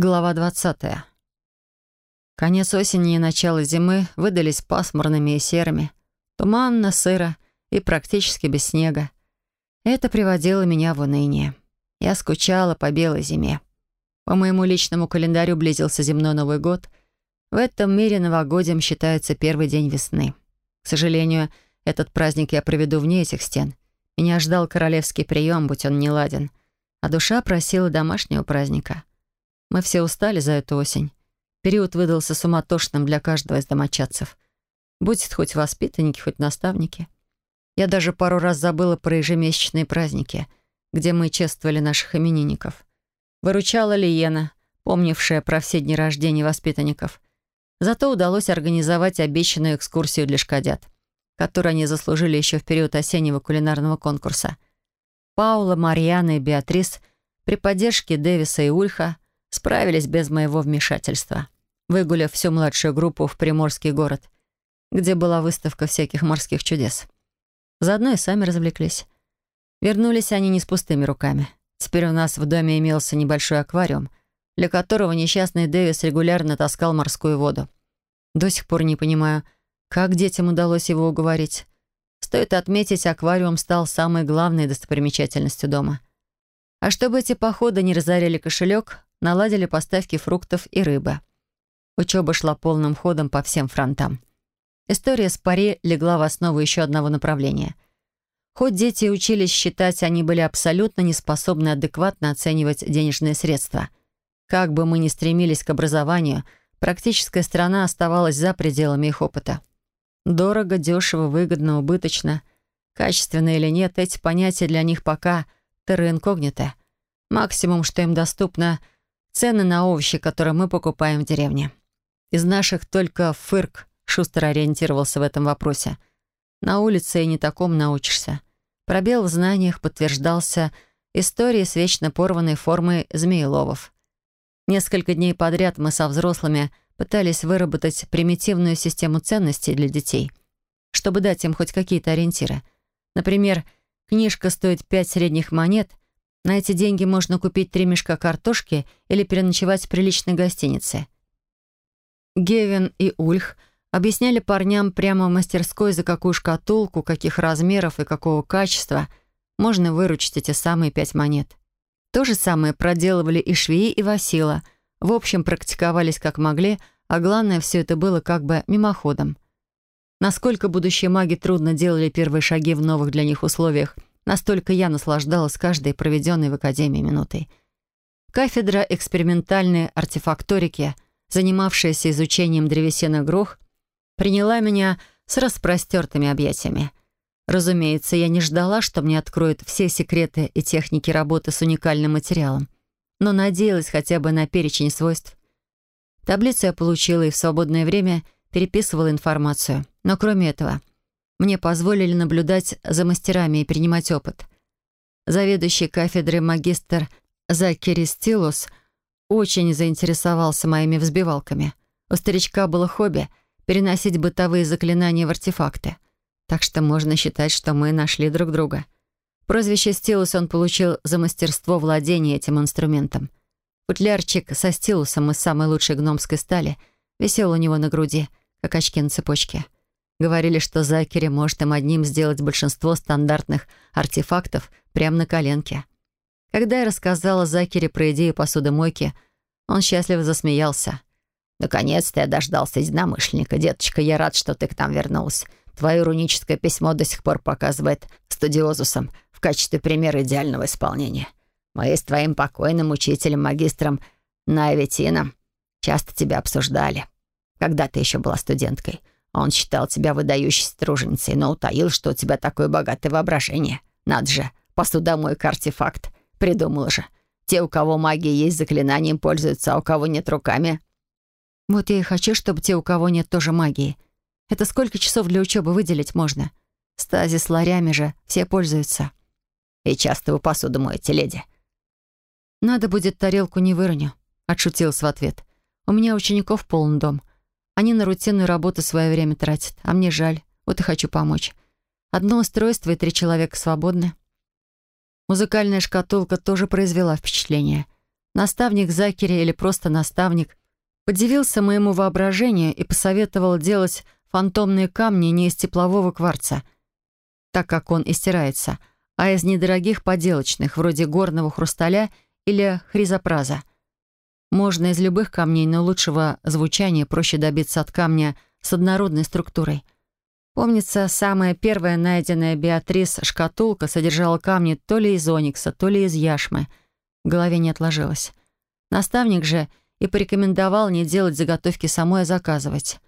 Глава 20. Конец осени и начало зимы выдались пасмурными и серыми. Туманно, сыро и практически без снега. Это приводило меня в уныние. Я скучала по белой зиме. По моему личному календарю близился земной Новый год. В этом мире новогодием считается первый день весны. К сожалению, этот праздник я проведу вне этих стен. Меня ждал королевский прием, будь он неладен. А душа просила домашнего праздника — мы все устали за эту осень. Период выдался суматошным для каждого из домочадцев. Будь хоть воспитанники, хоть наставники. Я даже пару раз забыла про ежемесячные праздники, где мы чествовали наших именинников. Выручала Лиена, помнившая про все дни рождения воспитанников. Зато удалось организовать обещанную экскурсию для шкодят, которую они заслужили еще в период осеннего кулинарного конкурса. Паула, Марьяна и Беатрис при поддержке Дэвиса и Ульха – Справились без моего вмешательства, выгуляв всю младшую группу в Приморский город, где была выставка всяких морских чудес. Заодно и сами развлеклись. Вернулись они не с пустыми руками. Теперь у нас в доме имелся небольшой аквариум, для которого несчастный Дэвис регулярно таскал морскую воду. До сих пор не понимаю, как детям удалось его уговорить. Стоит отметить, аквариум стал самой главной достопримечательностью дома. А чтобы эти походы не разоряли кошелек, наладили поставки фруктов и рыбы. Учеба шла полным ходом по всем фронтам. История с пари легла в основу еще одного направления. Хоть дети учились считать, они были абсолютно не способны адекватно оценивать денежные средства. Как бы мы ни стремились к образованию, практическая сторона оставалась за пределами их опыта. Дорого, дешево, выгодно, убыточно. Качественно или нет, эти понятия для них пока терра инкогнито. Максимум, что им доступно — Цены на овощи, которые мы покупаем в деревне. Из наших только фырк шустро ориентировался в этом вопросе. На улице и не таком научишься. Пробел в знаниях подтверждался историей с вечно порванной формой змееловов. Несколько дней подряд мы со взрослыми пытались выработать примитивную систему ценностей для детей, чтобы дать им хоть какие-то ориентиры. Например, книжка стоит пять средних монет — на эти деньги можно купить три мешка картошки или переночевать в приличной гостинице. Гевин и Ульх объясняли парням прямо в мастерской, за какую шкатулку, каких размеров и какого качества можно выручить эти самые пять монет. То же самое проделывали и Швеи, и Васила. В общем, практиковались как могли, а главное, все это было как бы мимоходом. Насколько будущие маги трудно делали первые шаги в новых для них условиях – Настолько я наслаждалась каждой проведенной в Академии минутой. Кафедра экспериментальной артефакторики, занимавшаяся изучением древесины грох, приняла меня с распростертыми объятиями. Разумеется, я не ждала, что мне откроют все секреты и техники работы с уникальным материалом, но надеялась хотя бы на перечень свойств. Таблицу я получила и в свободное время переписывала информацию. Но кроме этого, мне позволили наблюдать за мастерами и принимать опыт. Заведующий кафедрой магистр Закери Стилус очень заинтересовался моими взбивалками. У старичка было хобби переносить бытовые заклинания в артефакты. Так что можно считать, что мы нашли друг друга. Прозвище Стилус он получил за мастерство владения этим инструментом. Футлярчик со стилусом из самой лучшей гномской стали висел у него на груди, как очки на цепочке — Говорили, что Закери может им одним сделать большинство стандартных артефактов прямо на коленке. Когда я рассказала Закере про идею посудомойки, он счастливо засмеялся. «Наконец-то я дождался единомышленника. Деточка, я рад, что ты к нам вернулась. Твое руническое письмо до сих пор показывает студиозусом в качестве примера идеального исполнения. Мы с твоим покойным учителем, магистром Найветином, часто тебя обсуждали, когда ты еще была студенткой». Он считал тебя выдающейся труженицей, но утаил, что у тебя такое богатое воображение. Надо же, посудомойка артефакт. Придумал же. Те, у кого магия есть, заклинанием пользуются, а у кого нет руками. Вот я и хочу, чтобы те, у кого нет тоже магии. Это сколько часов для учебы выделить можно? Стази с ларями же, все пользуются. И часто вы посуду моете, леди. Надо будет тарелку не выроню, отшутился в ответ. У меня учеников полный дом. Они на рутинную работу свое время тратят, а мне жаль. Вот и хочу помочь. Одно устройство и три человека свободны. Музыкальная шкатулка тоже произвела впечатление. Наставник Закери или просто наставник подивился моему воображению и посоветовал делать фантомные камни не из теплового кварца, так как он истирается, а из недорогих поделочных, вроде горного хрусталя или хризопраза. Можно из любых камней, но лучшего звучания проще добиться от камня с однородной структурой. Помнится, самая первая найденная Беатрис шкатулка содержала камни то ли из оникса, то ли из яшмы. В голове не отложилось. Наставник же и порекомендовал не делать заготовки самой, а заказывать.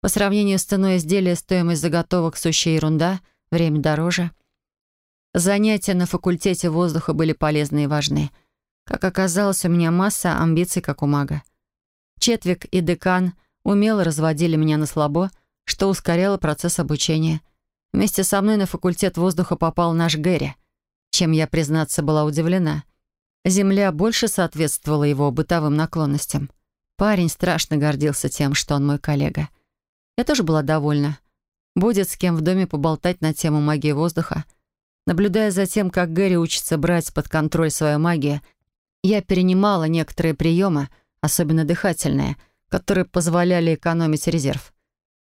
По сравнению с ценой изделия стоимость заготовок сущая ерунда, время дороже. Занятия на факультете воздуха были полезны и важны. Как оказалось, у меня масса амбиций, как у мага. Четвик и декан умело разводили меня на слабо, что ускоряло процесс обучения. Вместе со мной на факультет воздуха попал наш Гэри, чем я, признаться, была удивлена. Земля больше соответствовала его бытовым наклонностям. Парень страшно гордился тем, что он мой коллега. Я тоже была довольна. Будет с кем в доме поболтать на тему магии воздуха. Наблюдая за тем, как Гэри учится брать под контроль свою магию, я перенимала некоторые приемы, особенно дыхательные, которые позволяли экономить резерв.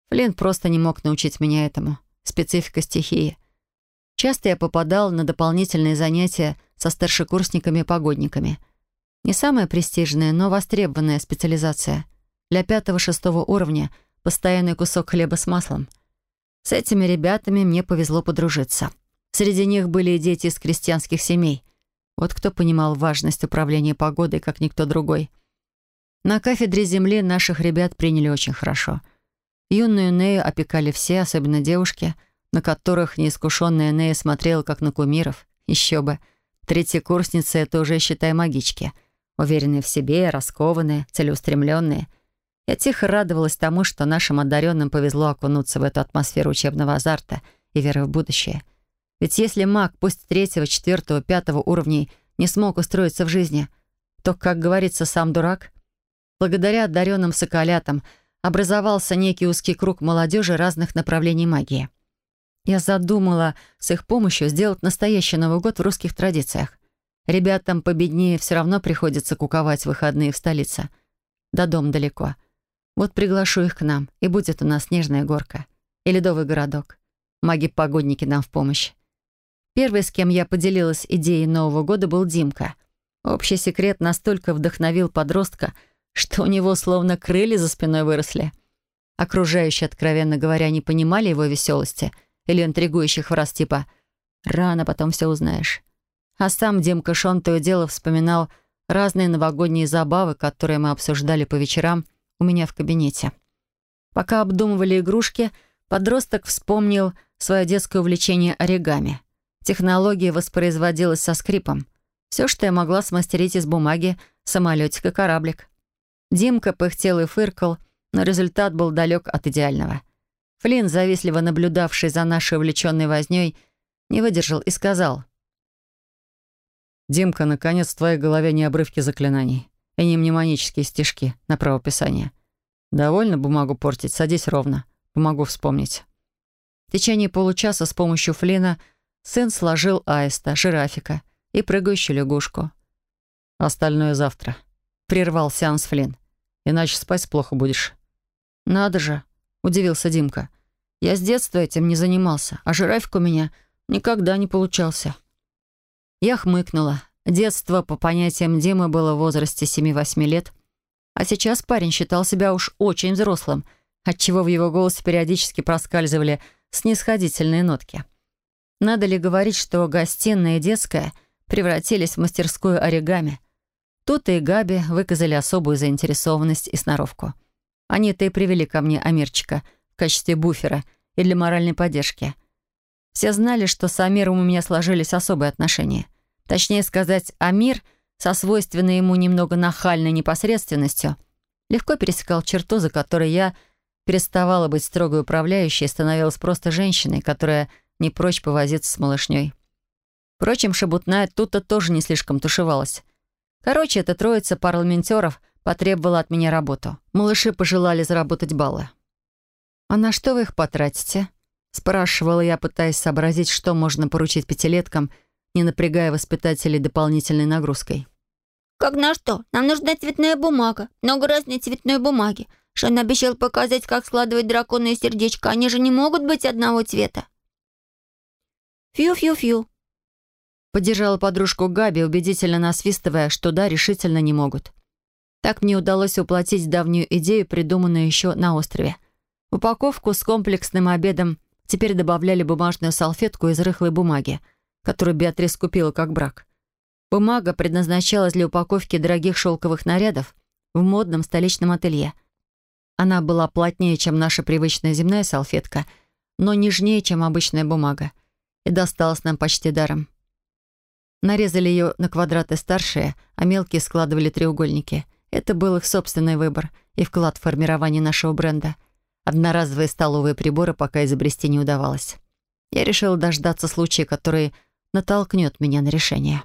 Флинн просто не мог научить меня этому. Специфика стихии. Часто я попадал на дополнительные занятия со старшекурсниками-погодниками. Не самая престижная, но востребованная специализация. Для пятого-шестого уровня постоянный кусок хлеба с маслом. С этими ребятами мне повезло подружиться. Среди них были и дети из крестьянских семей. Вот кто понимал важность управления погодой, как никто другой. На кафедре земли наших ребят приняли очень хорошо — Юную Нею опекали все, особенно девушки, на которых неискушенная Нея смотрела как на кумиров. Еще бы. Третьекурсницы — это уже, считай, магички. Уверенные в себе, раскованные, целеустремленные. Я тихо радовалась тому, что нашим одаренным повезло окунуться в эту атмосферу учебного азарта и веры в будущее. Ведь если маг, пусть третьего, четвертого, пятого уровней, не смог устроиться в жизни, то, как говорится, сам дурак. Благодаря одаренным соколятам — образовался некий узкий круг молодежи разных направлений магии. Я задумала с их помощью сделать настоящий Новый год в русских традициях. Ребятам победнее все равно приходится куковать выходные в столице. До дом далеко. Вот приглашу их к нам, и будет у нас снежная горка. И ледовый городок. Маги-погодники нам в помощь. Первый, с кем я поделилась идеей Нового года, был Димка. Общий секрет настолько вдохновил подростка — что у него словно крылья за спиной выросли. Окружающие, откровенно говоря, не понимали его веселости или интригующих фраз типа «рано потом все узнаешь». А сам Димка Шон то и дело вспоминал разные новогодние забавы, которые мы обсуждали по вечерам у меня в кабинете. Пока обдумывали игрушки, подросток вспомнил свое детское увлечение оригами. Технология воспроизводилась со скрипом. Все, что я могла смастерить из бумаги, самолетик и кораблик. Димка пыхтел и фыркал, но результат был далек от идеального. Флинн, завистливо наблюдавший за нашей увлеченной вознёй, не выдержал и сказал. «Димка, наконец в твоей голове не обрывки заклинаний и не мнемонические стишки на правописание. Довольно бумагу портить, садись ровно, помогу вспомнить». В течение получаса с помощью Флина сын сложил аиста, жирафика и прыгающую лягушку. «Остальное завтра», — прервал сеанс Флинн. Иначе спать плохо будешь». «Надо же», — удивился Димка. «Я с детства этим не занимался, а жирафик у меня никогда не получался». Я хмыкнула. Детство, по понятиям Димы, было в возрасте 7-8 лет. А сейчас парень считал себя уж очень взрослым, отчего в его голосе периодически проскальзывали снисходительные нотки. Надо ли говорить, что гостиная и детская превратились в мастерскую оригами — Тут и Габи выказали особую заинтересованность и сноровку. Они-то и привели ко мне Амирчика в качестве буфера и для моральной поддержки. Все знали, что с Амиром у меня сложились особые отношения. Точнее сказать, Амир со свойственной ему немного нахальной непосредственностью легко пересекал черту, за которой я переставала быть строгой управляющей и становилась просто женщиной, которая не прочь повозиться с малышней. Впрочем, шебутная тут-то тоже не слишком тушевалась. Короче, эта троица парламентеров потребовала от меня работу. Малыши пожелали заработать баллы. «А на что вы их потратите?» Спрашивала я, пытаясь сообразить, что можно поручить пятилеткам, не напрягая воспитателей дополнительной нагрузкой. «Как на что? Нам нужна цветная бумага. Много разной цветной бумаги. Шон обещал показать, как складывать драконы и сердечко. Они же не могут быть одного цвета». «Фью-фью-фью», Поддержала подружку Габи, убедительно насвистывая, что да, решительно не могут. Так мне удалось воплотить давнюю идею, придуманную еще на острове. Упаковку с комплексным обедом теперь добавляли бумажную салфетку из рыхлой бумаги, которую Беатрис купила как брак. Бумага предназначалась для упаковки дорогих шелковых нарядов в модном столичном ателье. Она была плотнее, чем наша привычная земная салфетка, но нежнее, чем обычная бумага, и досталась нам почти даром. Нарезали ее на квадраты старшие, а мелкие складывали треугольники. Это был их собственный выбор и вклад в формирование нашего бренда. Одноразовые столовые приборы пока изобрести не удавалось. Я решила дождаться случая, который натолкнет меня на решение.